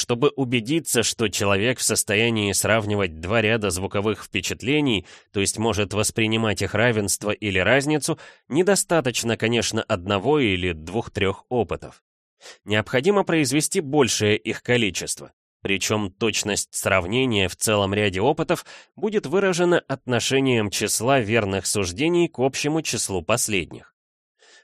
Чтобы убедиться, что человек в состоянии сравнивать два ряда звуковых впечатлений, то есть может воспринимать их равенство или разницу, недостаточно, конечно, одного или двух-трех опытов. Необходимо произвести большее их количество. Причем точность сравнения в целом ряде опытов будет выражена отношением числа верных суждений к общему числу последних.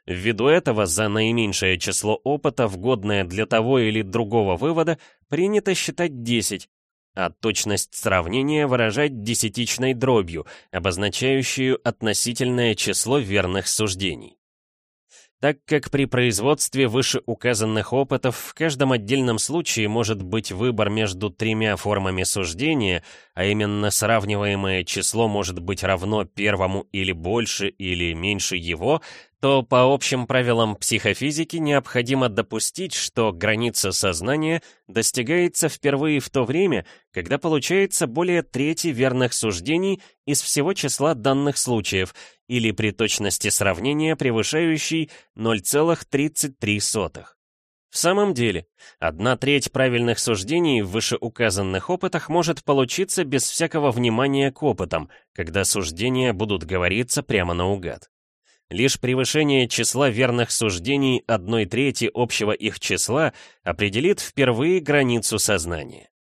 Ввиду этого за наименьшее число опытов, годное для того или другого вывода, принято считать 10, а точность сравнения выражать десятичной дробью, обозначающую относительное число верных суждений. Так как при производстве вышеуказанных опытов в каждом отдельном случае может быть выбор между тремя формами суждения, а именно сравниваемое число может быть равно первому или больше или меньше его, то по общим правилам психофизики необходимо допустить, что граница сознания достигается впервые в то время, когда получается более трети верных суждений из всего числа данных случаев, или при точности сравнения превышающей 0,33. В самом деле, одна треть правильных суждений в вышеуказанных опытах может получиться без всякого внимания к опытам, когда суждения будут говориться прямо наугад. Лишь превышение числа верных суждений одной трети общего их числа определит впервые границу сознания.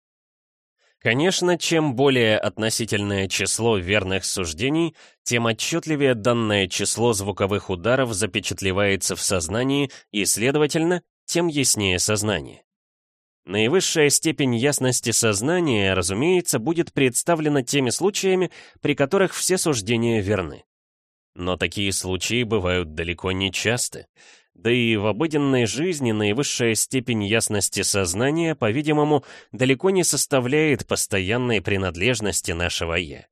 Конечно, чем более относительное число верных суждений, тем отчетливее данное число звуковых ударов запечатлевается в сознании и, следовательно, тем яснее сознание. Наивысшая степень ясности сознания, разумеется, будет представлена теми случаями, при которых все суждения верны. Но такие случаи бывают далеко не часто. Да и в обыденной жизни наивысшая степень ясности сознания, по-видимому, далеко не составляет постоянной принадлежности нашего «я».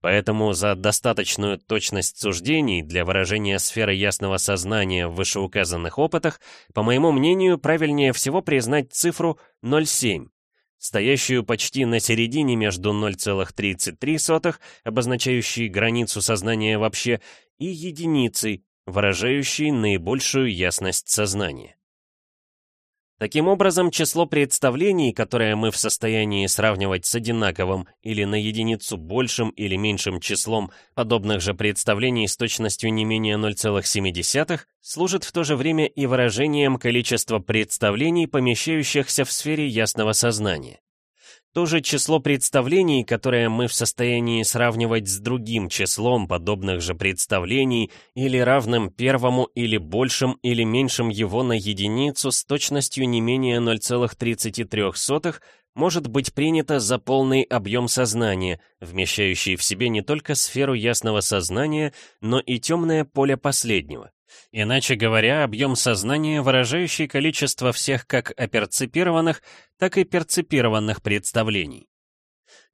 Поэтому за достаточную точность суждений для выражения сферы ясного сознания в вышеуказанных опытах, по моему мнению, правильнее всего признать цифру 0,7, стоящую почти на середине между 0,33, обозначающей границу сознания вообще, и единицей, выражающей наибольшую ясность сознания. Таким образом, число представлений, которое мы в состоянии сравнивать с одинаковым или на единицу большим или меньшим числом подобных же представлений с точностью не менее 0,7, служит в то же время и выражением количества представлений, помещающихся в сфере ясного сознания. То же число представлений, которое мы в состоянии сравнивать с другим числом подобных же представлений или равным первому или большим или меньшим его на единицу с точностью не менее 0,33, может быть принято за полный объем сознания, вмещающий в себе не только сферу ясного сознания, но и темное поле последнего. Иначе говоря, объем сознания, выражающий количество всех как оперципированных, так и перципированных представлений.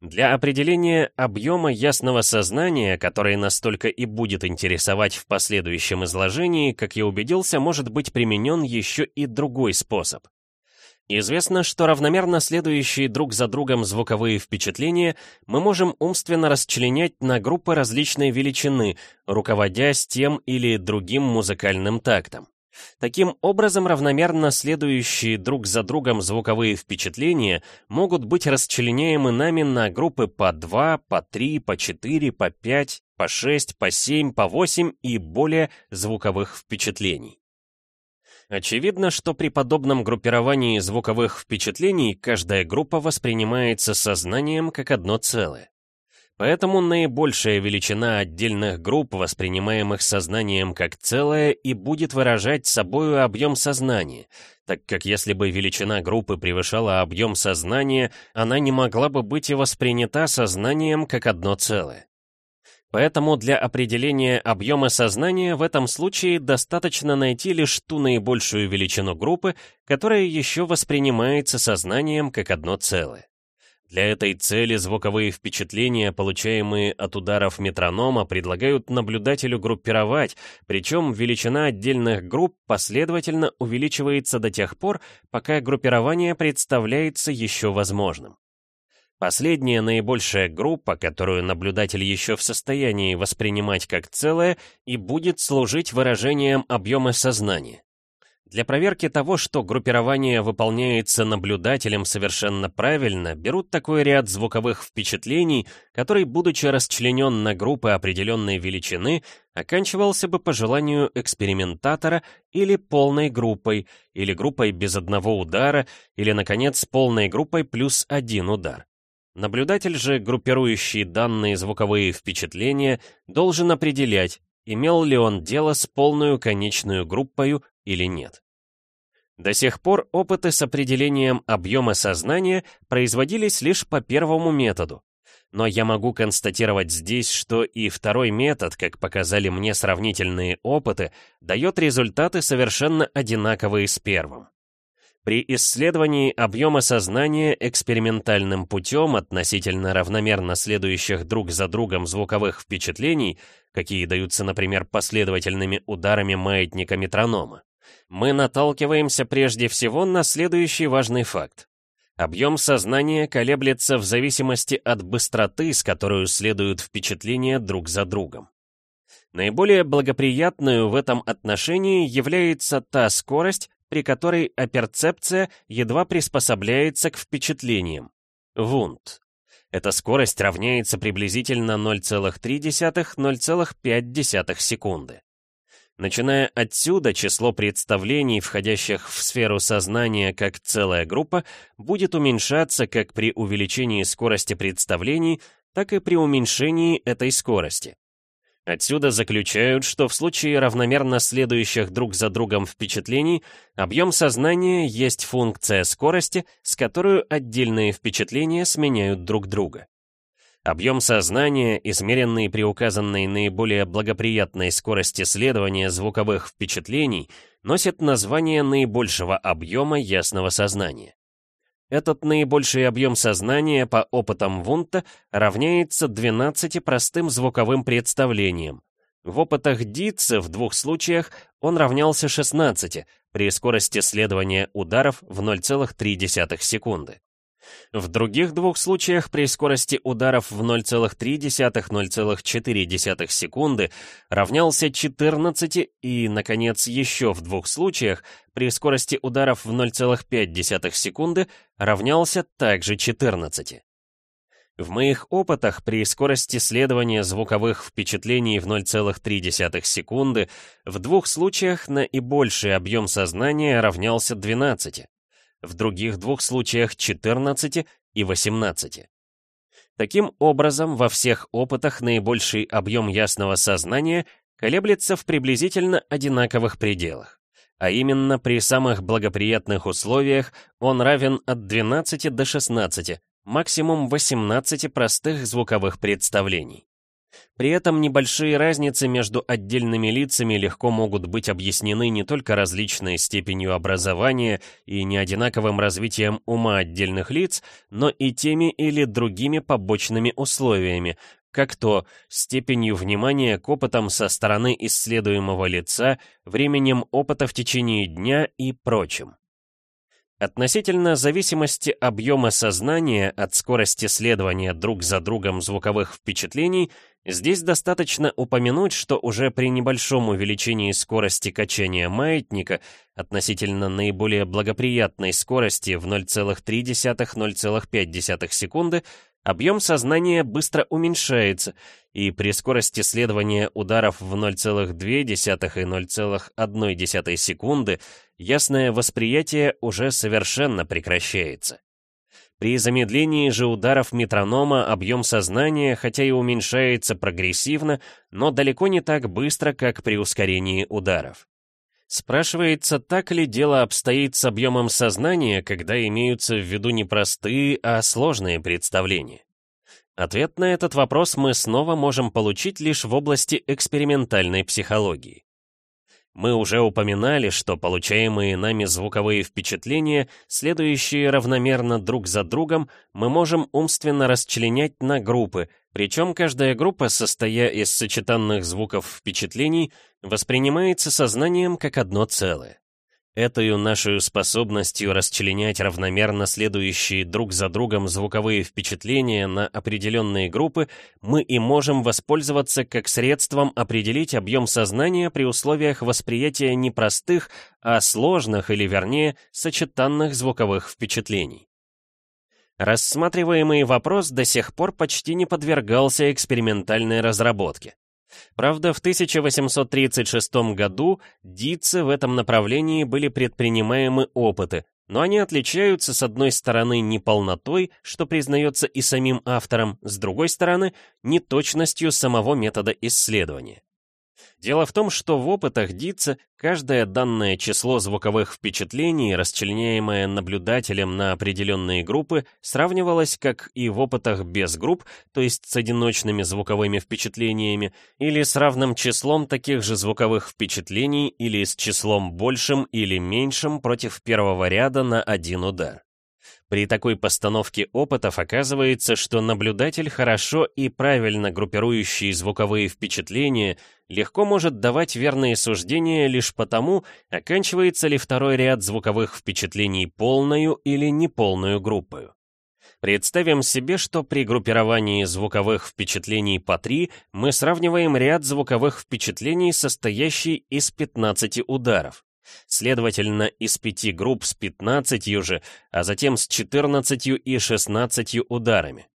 Для определения объема ясного сознания, который настолько и будет интересовать в последующем изложении, как я убедился, может быть применен еще и другой способ. Известно, что равномерно следующие друг за другом звуковые впечатления мы можем умственно расчленять на группы различной величины, руководясь тем или другим музыкальным тактом. Таким образом, равномерно следующие друг за другом звуковые впечатления могут быть расчленяемы нами на группы по 2, по 3, по 4, по 5, по 6, по 7, по 8 и более звуковых впечатлений. Очевидно, что при подобном группировании звуковых впечатлений каждая группа воспринимается сознанием как одно целое. Поэтому наибольшая величина отдельных групп, воспринимаемых сознанием как целое, и будет выражать собою объем сознания, так как если бы величина группы превышала объем сознания, она не могла бы быть и воспринята сознанием как одно целое. Поэтому для определения объема сознания в этом случае достаточно найти лишь ту наибольшую величину группы, которая еще воспринимается сознанием как одно целое. Для этой цели звуковые впечатления, получаемые от ударов метронома, предлагают наблюдателю группировать, причем величина отдельных групп последовательно увеличивается до тех пор, пока группирование представляется еще возможным. Последняя наибольшая группа, которую наблюдатель еще в состоянии воспринимать как целое, и будет служить выражением объема сознания. Для проверки того, что группирование выполняется наблюдателем совершенно правильно, берут такой ряд звуковых впечатлений, который, будучи расчленен на группы определенной величины, оканчивался бы по желанию экспериментатора или полной группой, или группой без одного удара, или, наконец, полной группой плюс один удар. Наблюдатель же, группирующий данные звуковые впечатления, должен определять, имел ли он дело с полную конечную группою или нет. До сих пор опыты с определением объема сознания производились лишь по первому методу. Но я могу констатировать здесь, что и второй метод, как показали мне сравнительные опыты, дает результаты совершенно одинаковые с первым. При исследовании объема сознания экспериментальным путем относительно равномерно следующих друг за другом звуковых впечатлений, какие даются, например, последовательными ударами маятника метронома, мы наталкиваемся прежде всего на следующий важный факт. Объем сознания колеблется в зависимости от быстроты, с которой следуют впечатления друг за другом. Наиболее благоприятную в этом отношении является та скорость, при которой оперцепция едва приспособляется к впечатлениям. Вунт. Эта скорость равняется приблизительно 0,3-0,5 секунды. Начиная отсюда, число представлений, входящих в сферу сознания как целая группа, будет уменьшаться как при увеличении скорости представлений, так и при уменьшении этой скорости. Отсюда заключают, что в случае равномерно следующих друг за другом впечатлений, объем сознания есть функция скорости, с которой отдельные впечатления сменяют друг друга. Объем сознания, измеренный при указанной наиболее благоприятной скорости следования звуковых впечатлений, носит название наибольшего объема ясного сознания. Этот наибольший объем сознания по опытам Вунта равняется 12 простым звуковым представлениям. В опытах Дитца в двух случаях он равнялся 16 при скорости следования ударов в 0,3 секунды. В других двух случаях при скорости ударов в 0,3-0,4 секунды равнялся 14 и, наконец, еще в двух случаях при скорости ударов в 0,5 секунды равнялся также 14. В моих опытах при скорости следования звуковых впечатлений в 0,3 секунды в двух случаях наибольший объем сознания равнялся 12 в других двух случаях 14 и 18. Таким образом, во всех опытах наибольший объем ясного сознания колеблется в приблизительно одинаковых пределах. А именно, при самых благоприятных условиях он равен от 12 до 16, максимум 18 простых звуковых представлений. При этом небольшие разницы между отдельными лицами легко могут быть объяснены не только различной степенью образования и неодинаковым развитием ума отдельных лиц, но и теми или другими побочными условиями, как то степенью внимания к опытам со стороны исследуемого лица, временем опыта в течение дня и прочим. Относительно зависимости объема сознания от скорости следования друг за другом звуковых впечатлений Здесь достаточно упомянуть, что уже при небольшом увеличении скорости качания маятника относительно наиболее благоприятной скорости в 0,3-0,5 секунды объем сознания быстро уменьшается, и при скорости следования ударов в 0,2 и 0,1 секунды ясное восприятие уже совершенно прекращается. При замедлении же ударов метронома объем сознания, хотя и уменьшается прогрессивно, но далеко не так быстро, как при ускорении ударов. Спрашивается, так ли дело обстоит с объемом сознания, когда имеются в виду не простые, а сложные представления? Ответ на этот вопрос мы снова можем получить лишь в области экспериментальной психологии. Мы уже упоминали, что получаемые нами звуковые впечатления, следующие равномерно друг за другом, мы можем умственно расчленять на группы, причем каждая группа, состоя из сочетанных звуков впечатлений, воспринимается сознанием как одно целое. Этой нашу способностью расчленять равномерно следующие друг за другом звуковые впечатления на определенные группы мы и можем воспользоваться как средством определить объем сознания при условиях восприятия не простых, а сложных или, вернее, сочетанных звуковых впечатлений. Рассматриваемый вопрос до сих пор почти не подвергался экспериментальной разработке. Правда, в 1836 году Дитце в этом направлении были предпринимаемы опыты, но они отличаются с одной стороны неполнотой, что признается и самим автором, с другой стороны неточностью самого метода исследования. Дело в том, что в опытах Дитца каждое данное число звуковых впечатлений, расчленяемое наблюдателем на определенные группы, сравнивалось как и в опытах без групп, то есть с одиночными звуковыми впечатлениями, или с равным числом таких же звуковых впечатлений, или с числом большим или меньшим против первого ряда на один удар. При такой постановке опытов оказывается, что наблюдатель, хорошо и правильно группирующий звуковые впечатления, легко может давать верные суждения лишь потому, оканчивается ли второй ряд звуковых впечатлений полную или неполную группою. Представим себе, что при группировании звуковых впечатлений по 3 мы сравниваем ряд звуковых впечатлений, состоящий из 15 ударов. Следовательно, из пяти групп с 15 же, а затем с 14 и 16 ударами.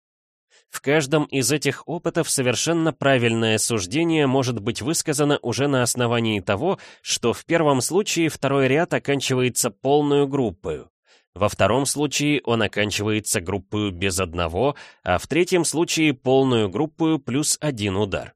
В каждом из этих опытов совершенно правильное суждение может быть высказано уже на основании того, что в первом случае второй ряд оканчивается полную группою. Во втором случае он оканчивается группою без одного, а в третьем случае полную группою плюс один удар.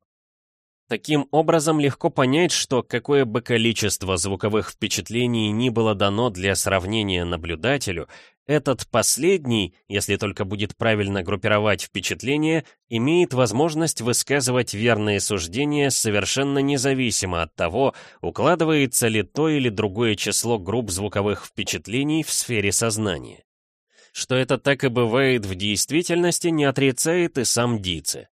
Таким образом, легко понять, что какое бы количество звуковых впечатлений ни было дано для сравнения наблюдателю, этот последний, если только будет правильно группировать впечатления, имеет возможность высказывать верные суждения совершенно независимо от того, укладывается ли то или другое число групп звуковых впечатлений в сфере сознания. Что это так и бывает в действительности, не отрицает и сам Дице.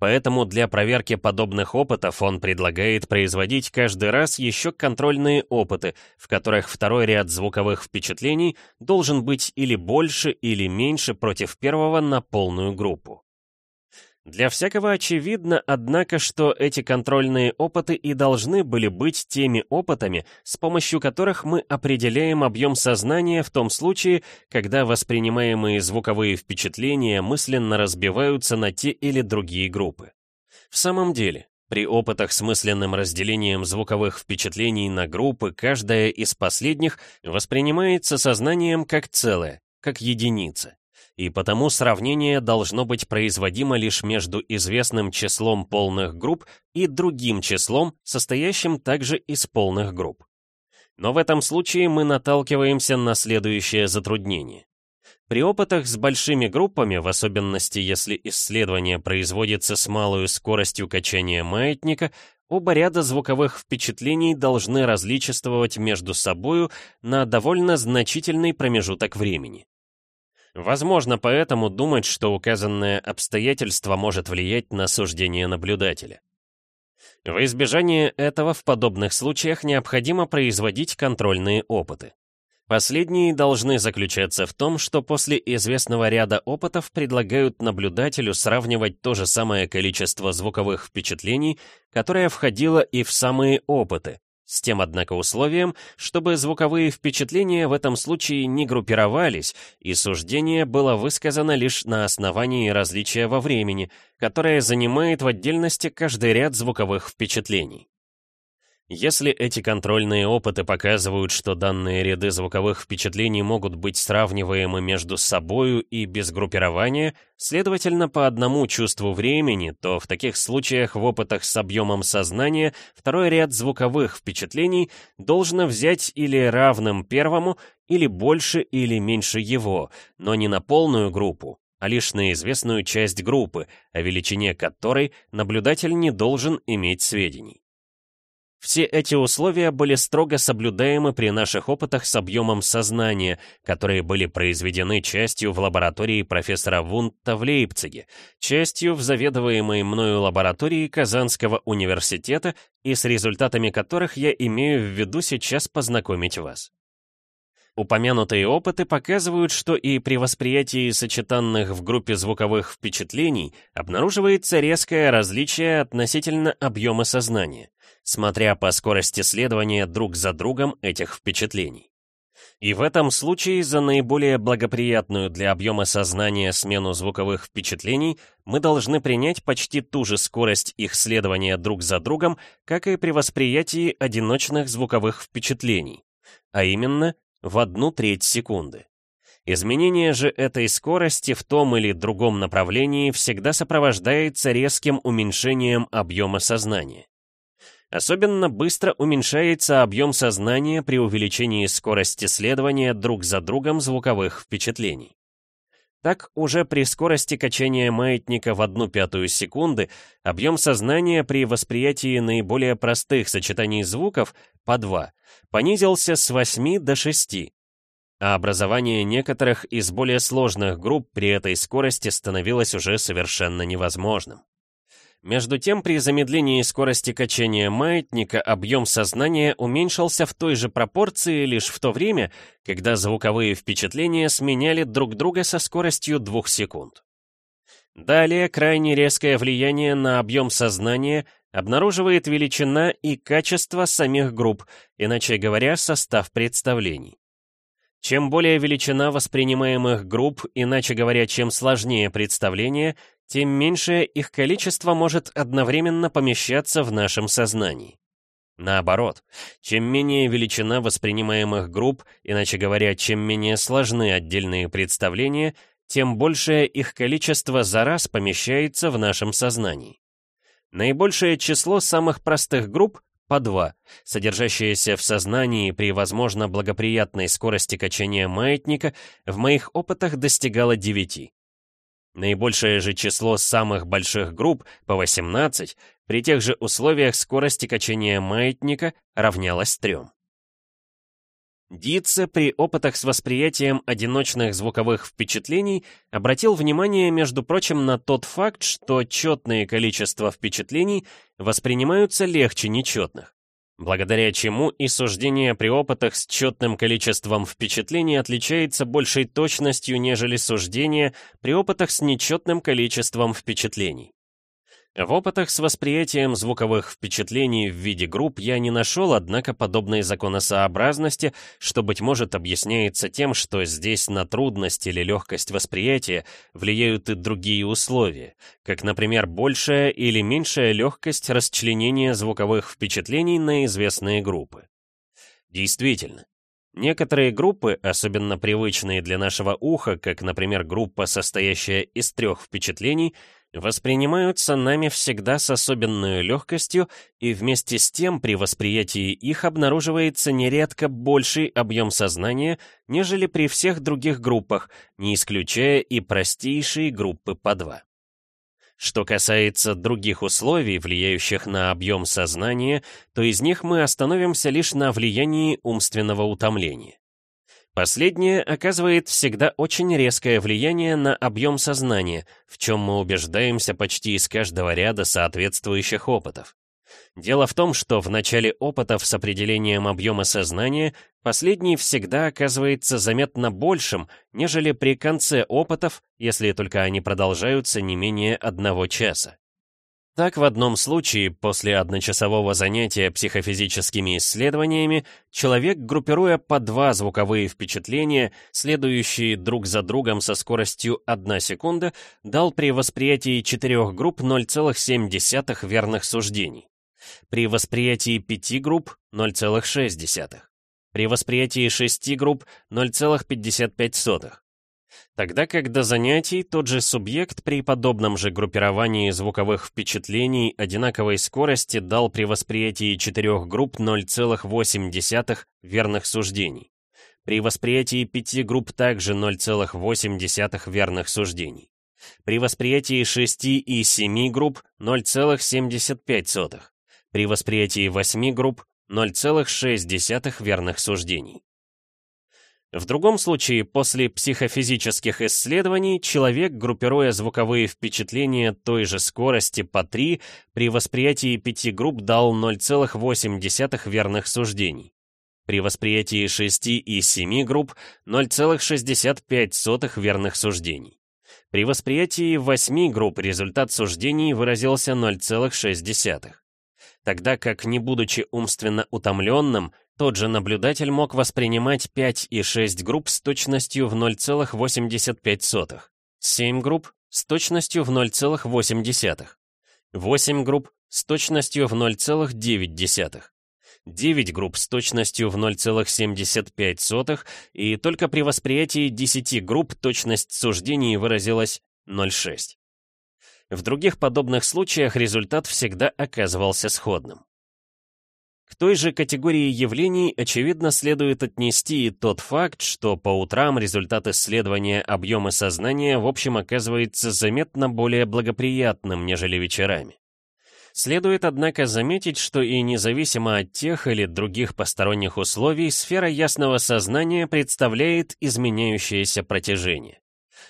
Поэтому для проверки подобных опытов он предлагает производить каждый раз еще контрольные опыты, в которых второй ряд звуковых впечатлений должен быть или больше, или меньше против первого на полную группу. Для всякого очевидно, однако, что эти контрольные опыты и должны были быть теми опытами, с помощью которых мы определяем объем сознания в том случае, когда воспринимаемые звуковые впечатления мысленно разбиваются на те или другие группы. В самом деле, при опытах с мысленным разделением звуковых впечатлений на группы каждая из последних воспринимается сознанием как целое, как единица и потому сравнение должно быть производимо лишь между известным числом полных групп и другим числом, состоящим также из полных групп. Но в этом случае мы наталкиваемся на следующее затруднение. При опытах с большими группами, в особенности если исследование производится с малой скоростью качания маятника, оба ряда звуковых впечатлений должны различествовать между собою на довольно значительный промежуток времени. Возможно поэтому думать, что указанное обстоятельство может влиять на суждение наблюдателя. В избежание этого в подобных случаях необходимо производить контрольные опыты. Последние должны заключаться в том, что после известного ряда опытов предлагают наблюдателю сравнивать то же самое количество звуковых впечатлений, которое входило и в самые опыты, с тем, однако, условием, чтобы звуковые впечатления в этом случае не группировались, и суждение было высказано лишь на основании различия во времени, которое занимает в отдельности каждый ряд звуковых впечатлений. Если эти контрольные опыты показывают, что данные ряды звуковых впечатлений могут быть сравниваемы между собою и без группирования, следовательно, по одному чувству времени, то в таких случаях в опытах с объемом сознания второй ряд звуковых впечатлений должно взять или равным первому, или больше или меньше его, но не на полную группу, а лишь на известную часть группы, о величине которой наблюдатель не должен иметь сведений. Все эти условия были строго соблюдаемы при наших опытах с объемом сознания, которые были произведены частью в лаборатории профессора Вунта в Лейпциге, частью в заведуемой мною лаборатории Казанского университета и с результатами которых я имею в виду сейчас познакомить вас. Упомянутые опыты показывают, что и при восприятии сочетанных в группе звуковых впечатлений обнаруживается резкое различие относительно объема сознания, смотря по скорости следования друг за другом этих впечатлений. И в этом случае за наиболее благоприятную для объема сознания смену звуковых впечатлений мы должны принять почти ту же скорость их следования друг за другом, как и при восприятии одиночных звуковых впечатлений, а именно в одну треть секунды. Изменение же этой скорости в том или другом направлении всегда сопровождается резким уменьшением объема сознания. Особенно быстро уменьшается объем сознания при увеличении скорости следования друг за другом звуковых впечатлений. Так, уже при скорости качания маятника в одну пятую секунды объем сознания при восприятии наиболее простых сочетаний звуков по 2 понизился с 8 до 6, а образование некоторых из более сложных групп при этой скорости становилось уже совершенно невозможным. Между тем, при замедлении скорости качания маятника объем сознания уменьшился в той же пропорции лишь в то время, когда звуковые впечатления сменяли друг друга со скоростью 2 секунд. Далее крайне резкое влияние на объем сознания обнаруживает величина и качество самих групп, иначе говоря, состав представлений. Чем более величина воспринимаемых групп, иначе говоря, чем сложнее представление, тем меньшее их количество может одновременно помещаться в нашем сознании. Наоборот, чем менее величина воспринимаемых групп, иначе говоря, чем менее сложны отдельные представления, тем большее их количество за раз помещается в нашем сознании. Наибольшее число самых простых групп по 2, содержащиеся в сознании при, возможно, благоприятной скорости качания маятника, в моих опытах достигало 9. Наибольшее же число самых больших групп, по 18, при тех же условиях скорости качения маятника равнялось 3. Дитце при опытах с восприятием одиночных звуковых впечатлений обратил внимание, между прочим, на тот факт, что четные количества впечатлений воспринимаются легче нечетных благодаря чему и суждение при опытах с четным количеством впечатлений отличается большей точностью, нежели суждение при опытах с нечетным количеством впечатлений. В опытах с восприятием звуковых впечатлений в виде групп я не нашел, однако, подобной законосообразности, что, быть может, объясняется тем, что здесь на трудность или легкость восприятия влияют и другие условия, как, например, большая или меньшая легкость расчленения звуковых впечатлений на известные группы. Действительно, Некоторые группы, особенно привычные для нашего уха, как, например, группа, состоящая из трех впечатлений, воспринимаются нами всегда с особенной легкостью, и вместе с тем при восприятии их обнаруживается нередко больший объем сознания, нежели при всех других группах, не исключая и простейшие группы по два. Что касается других условий, влияющих на объем сознания, то из них мы остановимся лишь на влиянии умственного утомления. Последнее оказывает всегда очень резкое влияние на объем сознания, в чем мы убеждаемся почти из каждого ряда соответствующих опытов. Дело в том, что в начале опытов с определением объема сознания последний всегда оказывается заметно большим, нежели при конце опытов, если только они продолжаются не менее одного часа. Так, в одном случае, после одночасового занятия психофизическими исследованиями, человек, группируя по два звуковые впечатления, следующие друг за другом со скоростью 1 секунда, дал при восприятии четырех групп 0,7 верных суждений. При восприятии пяти групп 0,6. При восприятии шести групп 0,55. Тогда как до занятий тот же субъект при подобном же группировании звуковых впечатлений одинаковой скорости дал при восприятии четырех групп 0,8 верных суждений. При восприятии пяти групп также 0,8 верных суждений. При восприятии шести и семи групп 0,75. При восприятии восьми групп 0,6 верных суждений. В другом случае, после психофизических исследований, человек, группируя звуковые впечатления той же скорости по 3, при восприятии пяти групп дал 0,8 верных суждений. при восприятии 6 и 7 групп 0,65 верных суждений. При восприятии 8 групп результат суждений выразился 0,6. Тогда как, не будучи умственно утомленным, тот же наблюдатель мог воспринимать 5 и 6 групп с точностью в 0,85, 7 групп с точностью в 0,8, 8 групп с точностью в 0,9, 9 групп с точностью в 0,75 и только при восприятии 10 групп точность суждений выразилась 0,6. В других подобных случаях результат всегда оказывался сходным. К той же категории явлений, очевидно, следует отнести и тот факт, что по утрам результат исследования объема сознания в общем оказывается заметно более благоприятным, нежели вечерами. Следует, однако, заметить, что и независимо от тех или других посторонних условий, сфера ясного сознания представляет изменяющееся протяжение.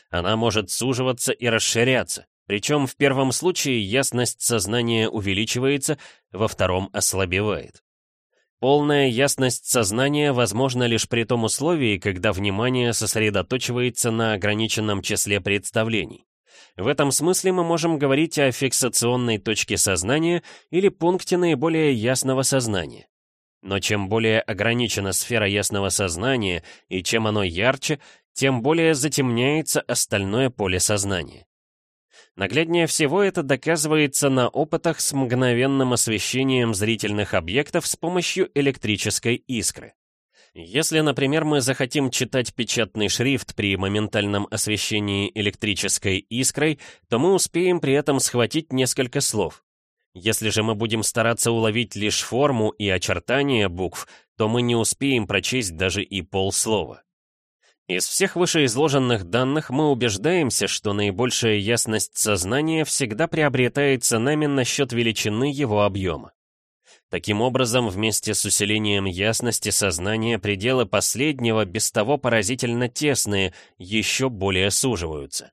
Она может суживаться и расширяться, причем в первом случае ясность сознания увеличивается, во втором ослабевает. Полная ясность сознания возможна лишь при том условии, когда внимание сосредоточивается на ограниченном числе представлений. В этом смысле мы можем говорить о фиксационной точке сознания или пункте наиболее ясного сознания. Но чем более ограничена сфера ясного сознания и чем оно ярче, тем более затемняется остальное поле сознания. Нагляднее всего это доказывается на опытах с мгновенным освещением зрительных объектов с помощью электрической искры. Если, например, мы захотим читать печатный шрифт при моментальном освещении электрической искрой, то мы успеем при этом схватить несколько слов. Если же мы будем стараться уловить лишь форму и очертания букв, то мы не успеем прочесть даже и полслова. Из всех вышеизложенных данных мы убеждаемся, что наибольшая ясность сознания всегда приобретается нами насчет величины его объема. Таким образом, вместе с усилением ясности сознания пределы последнего, без того поразительно тесные, еще более суживаются.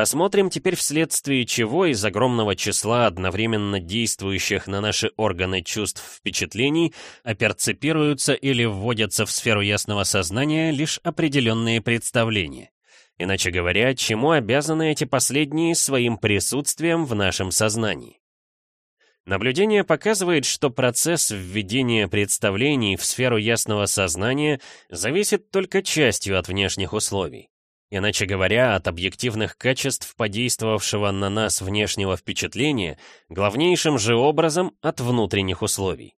Посмотрим теперь вследствие чего из огромного числа одновременно действующих на наши органы чувств впечатлений оперцепируются или вводятся в сферу ясного сознания лишь определенные представления. Иначе говоря, чему обязаны эти последние своим присутствием в нашем сознании. Наблюдение показывает, что процесс введения представлений в сферу ясного сознания зависит только частью от внешних условий. Иначе говоря, от объективных качеств подействовавшего на нас внешнего впечатления, главнейшим же образом от внутренних условий.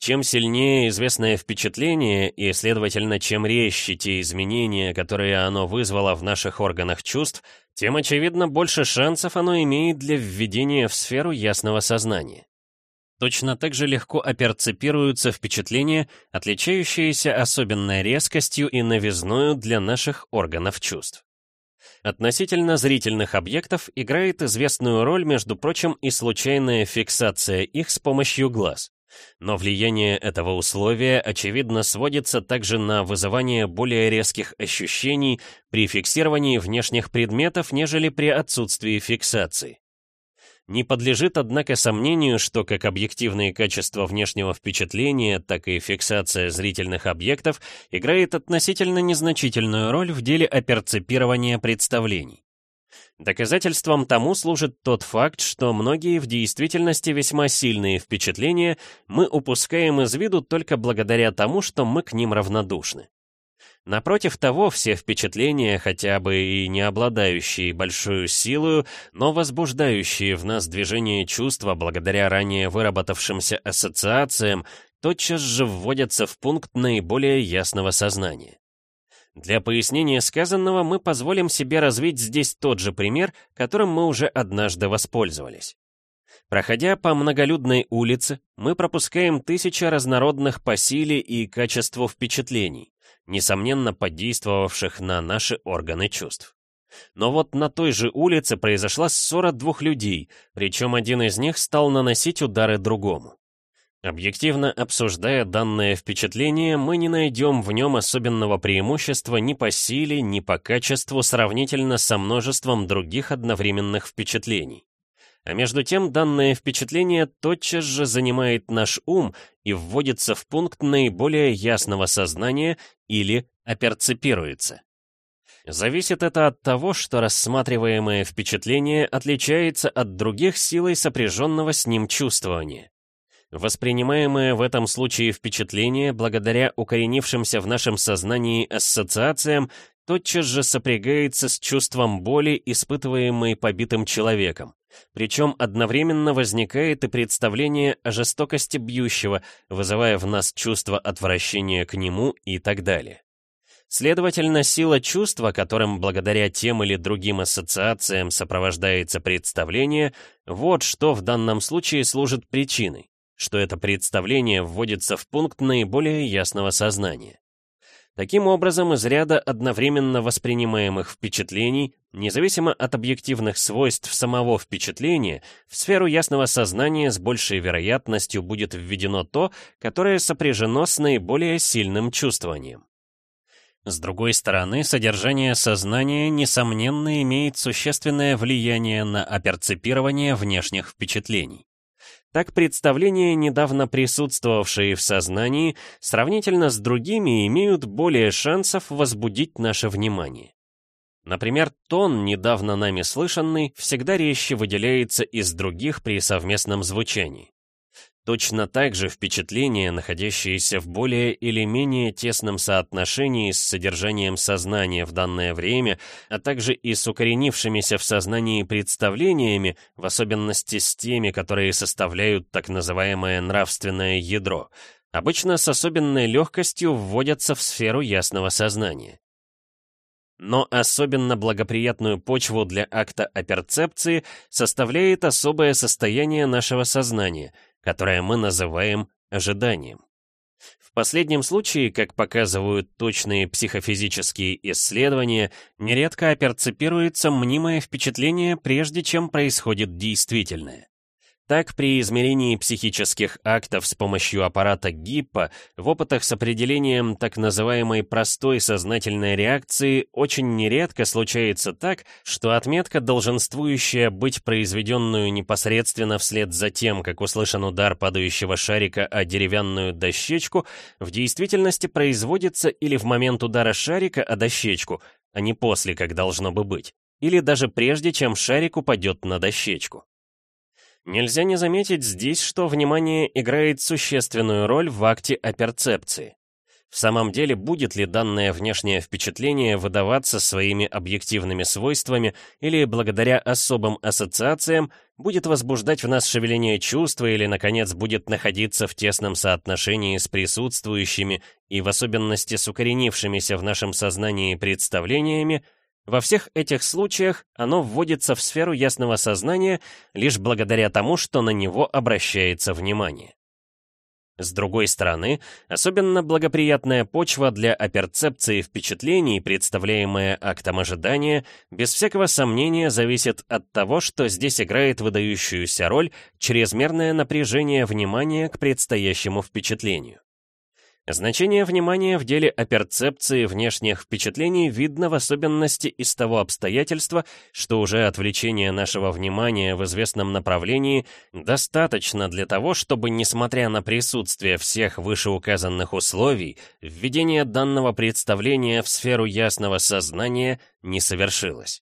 Чем сильнее известное впечатление и, следовательно, чем резче те изменения, которые оно вызвало в наших органах чувств, тем, очевидно, больше шансов оно имеет для введения в сферу ясного сознания. Точно так же легко оперцепируются впечатления, отличающиеся особенной резкостью и новизною для наших органов чувств. Относительно зрительных объектов играет известную роль, между прочим, и случайная фиксация их с помощью глаз. Но влияние этого условия, очевидно, сводится также на вызывание более резких ощущений при фиксировании внешних предметов, нежели при отсутствии фиксации. Не подлежит, однако, сомнению, что как объективные качества внешнего впечатления, так и фиксация зрительных объектов играет относительно незначительную роль в деле оперцепирования представлений. Доказательством тому служит тот факт, что многие в действительности весьма сильные впечатления мы упускаем из виду только благодаря тому, что мы к ним равнодушны. Напротив того, все впечатления, хотя бы и не обладающие большой силой, но возбуждающие в нас движение чувства благодаря ранее выработавшимся ассоциациям, тотчас же вводятся в пункт наиболее ясного сознания. Для пояснения сказанного мы позволим себе развить здесь тот же пример, которым мы уже однажды воспользовались. Проходя по многолюдной улице, мы пропускаем тысячи разнородных по силе и качеству впечатлений, несомненно подействовавших на наши органы чувств. Но вот на той же улице произошла ссора двух людей, причем один из них стал наносить удары другому. Объективно обсуждая данное впечатление, мы не найдем в нем особенного преимущества ни по силе, ни по качеству сравнительно со множеством других одновременных впечатлений. А между тем данное впечатление тотчас же занимает наш ум и вводится в пункт наиболее ясного сознания или оперцепируется. Зависит это от того, что рассматриваемое впечатление отличается от других силой сопряженного с ним чувствования. Воспринимаемое в этом случае впечатление, благодаря укоренившимся в нашем сознании ассоциациям, тотчас же сопрягается с чувством боли, испытываемой побитым человеком. Причем одновременно возникает и представление о жестокости бьющего, вызывая в нас чувство отвращения к нему и так далее. Следовательно, сила чувства, которым благодаря тем или другим ассоциациям сопровождается представление, вот что в данном случае служит причиной, что это представление вводится в пункт наиболее ясного сознания. Таким образом, из ряда одновременно воспринимаемых впечатлений, независимо от объективных свойств самого впечатления, в сферу ясного сознания с большей вероятностью будет введено то, которое сопряжено с наиболее сильным чувствованием. С другой стороны, содержание сознания, несомненно, имеет существенное влияние на оперцепирование внешних впечатлений. Так представления, недавно присутствовавшие в сознании, сравнительно с другими имеют более шансов возбудить наше внимание. Например, тон, недавно нами слышанный, всегда резче выделяется из других при совместном звучании. Точно так же впечатления, находящиеся в более или менее тесном соотношении с содержанием сознания в данное время, а также и с укоренившимися в сознании представлениями, в особенности с теми, которые составляют так называемое нравственное ядро, обычно с особенной легкостью вводятся в сферу ясного сознания. Но особенно благоприятную почву для акта оперцепции составляет особое состояние нашего сознания — которое мы называем ожиданием. В последнем случае, как показывают точные психофизические исследования, нередко оперцепируется мнимое впечатление, прежде чем происходит действительное. Так, при измерении психических актов с помощью аппарата ГИППа в опытах с определением так называемой простой сознательной реакции очень нередко случается так, что отметка, долженствующая быть произведенную непосредственно вслед за тем, как услышан удар падающего шарика о деревянную дощечку, в действительности производится или в момент удара шарика о дощечку, а не после, как должно бы быть, или даже прежде, чем шарик упадет на дощечку. Нельзя не заметить здесь, что внимание играет существенную роль в акте оперцепции. В самом деле, будет ли данное внешнее впечатление выдаваться своими объективными свойствами или благодаря особым ассоциациям будет возбуждать в нас шевеление чувства или, наконец, будет находиться в тесном соотношении с присутствующими и в особенности с укоренившимися в нашем сознании представлениями, во всех этих случаях оно вводится в сферу ясного сознания лишь благодаря тому, что на него обращается внимание. С другой стороны, особенно благоприятная почва для оперцепции впечатлений, представляемая актом ожидания, без всякого сомнения зависит от того, что здесь играет выдающуюся роль чрезмерное напряжение внимания к предстоящему впечатлению. Значение внимания в деле о перцепции внешних впечатлений видно в особенности из того обстоятельства, что уже отвлечение нашего внимания в известном направлении достаточно для того, чтобы, несмотря на присутствие всех вышеуказанных условий, введение данного представления в сферу ясного сознания не совершилось.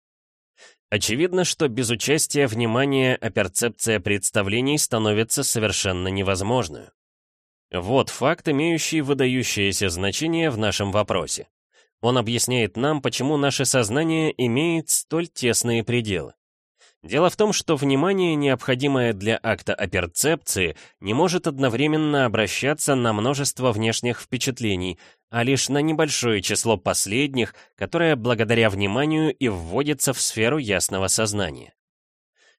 Очевидно, что без участия внимания оперцепция представлений становится совершенно невозможной. Вот факт, имеющий выдающееся значение в нашем вопросе. Он объясняет нам, почему наше сознание имеет столь тесные пределы. Дело в том, что внимание, необходимое для акта оперцепции, не может одновременно обращаться на множество внешних впечатлений, а лишь на небольшое число последних, которое благодаря вниманию и вводится в сферу ясного сознания.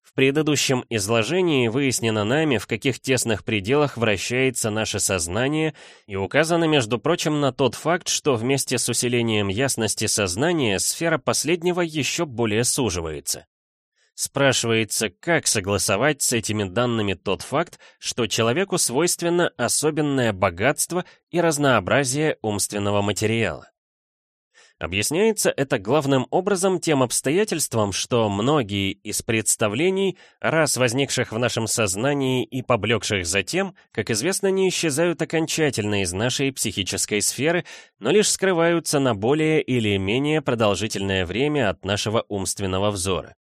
В предыдущем изложении выяснено нами, в каких тесных пределах вращается наше сознание, и указано, между прочим, на тот факт, что вместе с усилением ясности сознания сфера последнего еще более суживается. Спрашивается, как согласовать с этими данными тот факт, что человеку свойственно особенное богатство и разнообразие умственного материала. Объясняется это главным образом тем обстоятельством, что многие из представлений, раз возникших в нашем сознании и поблекших затем, как известно, не исчезают окончательно из нашей психической сферы, но лишь скрываются на более или менее продолжительное время от нашего умственного взора.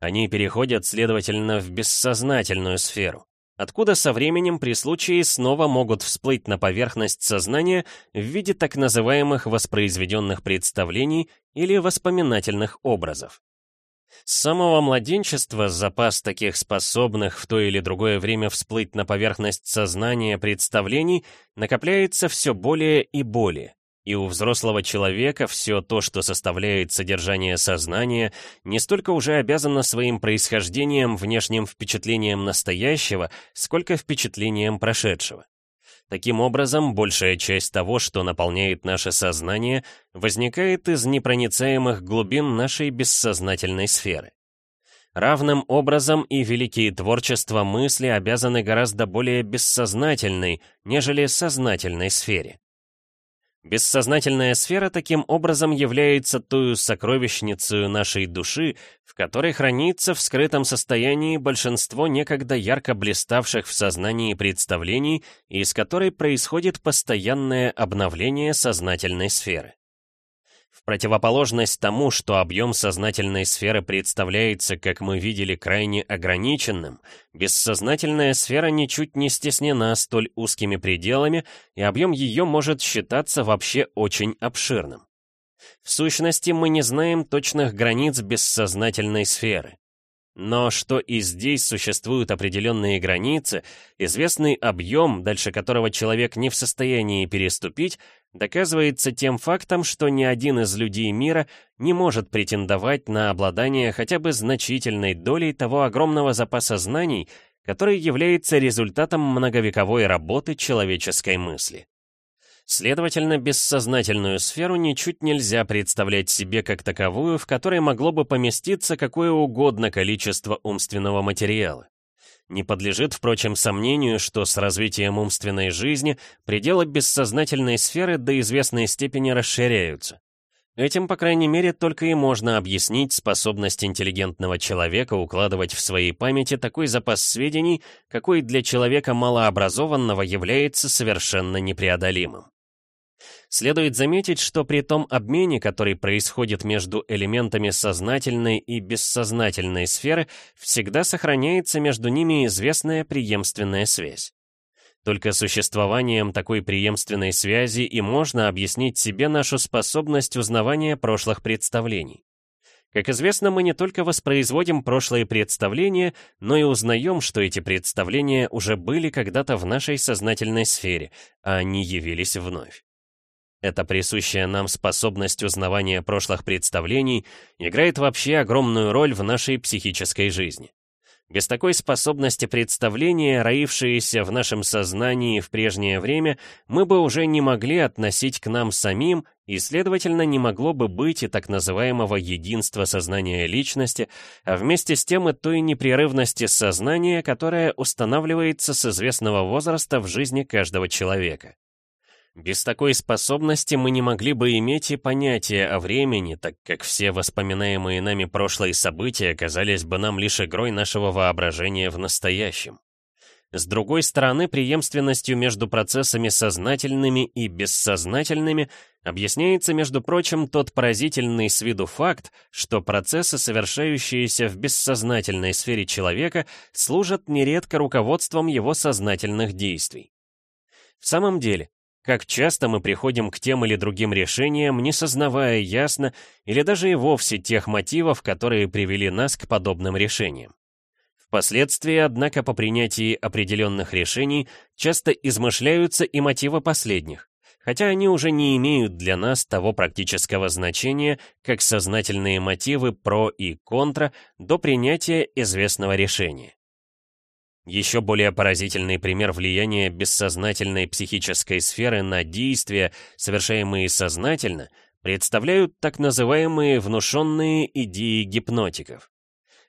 Они переходят, следовательно, в бессознательную сферу откуда со временем при случае снова могут всплыть на поверхность сознания в виде так называемых воспроизведенных представлений или воспоминательных образов. С самого младенчества запас таких способных в то или другое время всплыть на поверхность сознания представлений накопляется все более и более. И у взрослого человека все то, что составляет содержание сознания, не столько уже обязано своим происхождением, внешним впечатлением настоящего, сколько впечатлением прошедшего. Таким образом, большая часть того, что наполняет наше сознание, возникает из непроницаемых глубин нашей бессознательной сферы. Равным образом и великие творчества мысли обязаны гораздо более бессознательной, нежели сознательной сфере. Бессознательная сфера таким образом является той сокровищницей нашей души, в которой хранится в скрытом состоянии большинство некогда ярко блиставших в сознании представлений и из которой происходит постоянное обновление сознательной сферы. В противоположность тому, что объем сознательной сферы представляется, как мы видели, крайне ограниченным, бессознательная сфера ничуть не стеснена столь узкими пределами, и объем ее может считаться вообще очень обширным. В сущности, мы не знаем точных границ бессознательной сферы. Но что и здесь существуют определенные границы, известный объем, дальше которого человек не в состоянии переступить, доказывается тем фактом, что ни один из людей мира не может претендовать на обладание хотя бы значительной долей того огромного запаса знаний, который является результатом многовековой работы человеческой мысли. Следовательно, бессознательную сферу ничуть нельзя представлять себе как таковую, в которой могло бы поместиться какое угодно количество умственного материала. Не подлежит, впрочем, сомнению, что с развитием умственной жизни пределы бессознательной сферы до известной степени расширяются. Этим, по крайней мере, только и можно объяснить способность интеллигентного человека укладывать в своей памяти такой запас сведений, какой для человека малообразованного является совершенно непреодолимым. Следует заметить, что при том обмене, который происходит между элементами сознательной и бессознательной сферы, всегда сохраняется между ними известная преемственная связь. Только существованием такой преемственной связи и можно объяснить себе нашу способность узнавания прошлых представлений. Как известно, мы не только воспроизводим прошлые представления, но и узнаем, что эти представления уже были когда-то в нашей сознательной сфере, а не явились вновь. Эта присущая нам способность узнавания прошлых представлений играет вообще огромную роль в нашей психической жизни. Без такой способности представления, роившиеся в нашем сознании в прежнее время, мы бы уже не могли относить к нам самим, и, следовательно, не могло бы быть и так называемого единства сознания личности, а вместе с тем и той непрерывности сознания, которая устанавливается с известного возраста в жизни каждого человека. Без такой способности мы не могли бы иметь и понятия о времени, так как все воспоминаемые нами прошлые события казались бы нам лишь игрой нашего воображения в настоящем. С другой стороны, преемственностью между процессами сознательными и бессознательными объясняется, между прочим, тот поразительный с виду факт, что процессы, совершающиеся в бессознательной сфере человека, служат нередко руководством его сознательных действий. В самом деле, как часто мы приходим к тем или другим решениям, не сознавая ясно или даже и вовсе тех мотивов, которые привели нас к подобным решениям. Впоследствии, однако, по принятии определенных решений часто измышляются и мотивы последних, хотя они уже не имеют для нас того практического значения, как сознательные мотивы про и контра до принятия известного решения. Еще более поразительный пример влияния бессознательной психической сферы на действия, совершаемые сознательно, представляют так называемые внушенные идеи гипнотиков.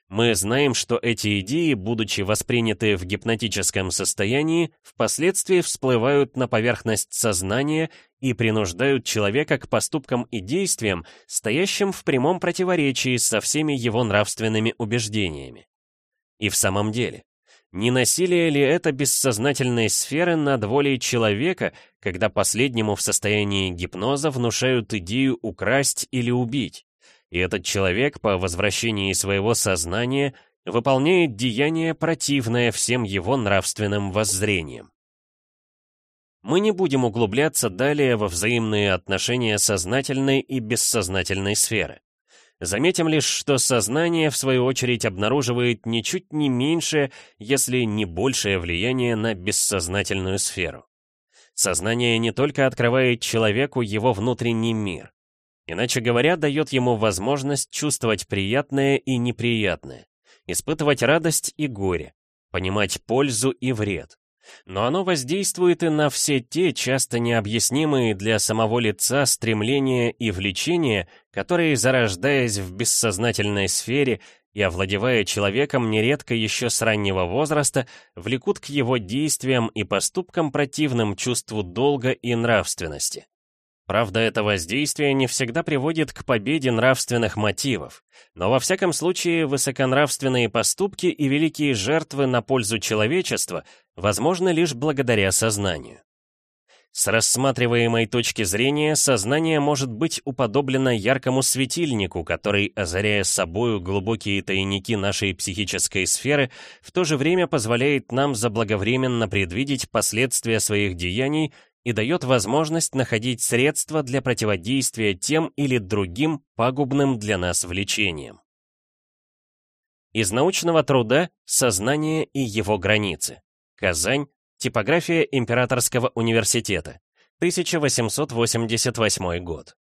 Мы знаем, что эти идеи, будучи восприняты в гипнотическом состоянии, впоследствии всплывают на поверхность сознания и принуждают человека к поступкам и действиям, стоящим в прямом противоречии со всеми его нравственными убеждениями. И в самом деле, не насилие ли это бессознательной сферы над волей человека, когда последнему в состоянии гипноза внушают идею украсть или убить? И этот человек по возвращении своего сознания выполняет деяние, противное всем его нравственным воззрениям. Мы не будем углубляться далее во взаимные отношения сознательной и бессознательной сферы. Заметим лишь, что сознание, в свою очередь, обнаруживает ничуть не меньшее, если не большее влияние на бессознательную сферу. Сознание не только открывает человеку его внутренний мир, иначе говоря, дает ему возможность чувствовать приятное и неприятное, испытывать радость и горе, понимать пользу и вред, но оно воздействует и на все те, часто необъяснимые для самого лица стремления и влечения, которые, зарождаясь в бессознательной сфере и овладевая человеком нередко еще с раннего возраста, влекут к его действиям и поступкам противным чувству долга и нравственности. Правда, это воздействие не всегда приводит к победе нравственных мотивов, но во всяком случае высоконравственные поступки и великие жертвы на пользу человечества возможны лишь благодаря сознанию. С рассматриваемой точки зрения сознание может быть уподоблено яркому светильнику, который, озаряя собою глубокие тайники нашей психической сферы, в то же время позволяет нам заблаговременно предвидеть последствия своих деяний и дает возможность находить средства для противодействия тем или другим пагубным для нас влечениям. Из научного труда «Сознание и его границы». Казань. Типография Императорского университета. 1888 год.